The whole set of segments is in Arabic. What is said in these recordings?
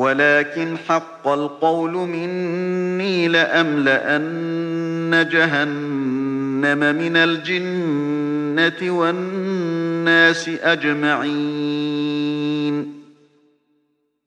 ولكن حق القول مني لأملأن جهنم من الجنة والناس أجمعين.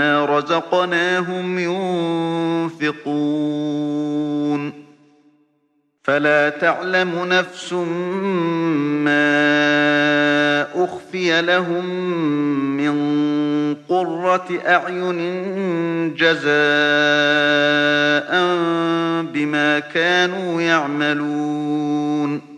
رزقناهم ينفقون فلا تعلم نفس ما أخفي لهم من قرة أعين جزاء بما كانوا يعملون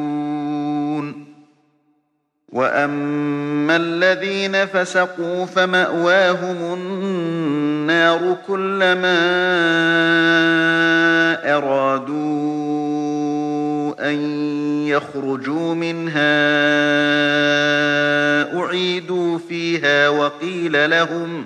وأما الذين فسقوا فمأواهم النار كلما أرادوا أن يخرجوا منها أعيدوا فيها وقيل لهم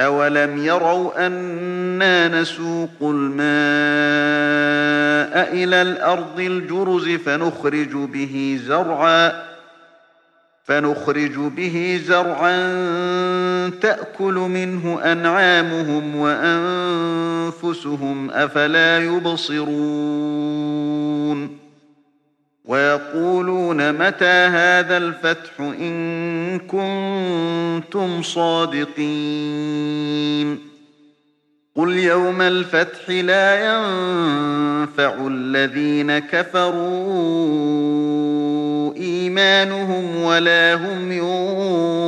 أولم يروا أنا نسوق الماء إلى الأرض الجرز فنخرج به زرعا فنخرج به زرعا تأكل منه أنعامهم وأنفسهم أفلا يبصرون ويقولون متى هذا الفتح إن كنتم صادقين قل يوم الفتح لا ينفع الذين كفروا إيمانهم ولا هم ينظرون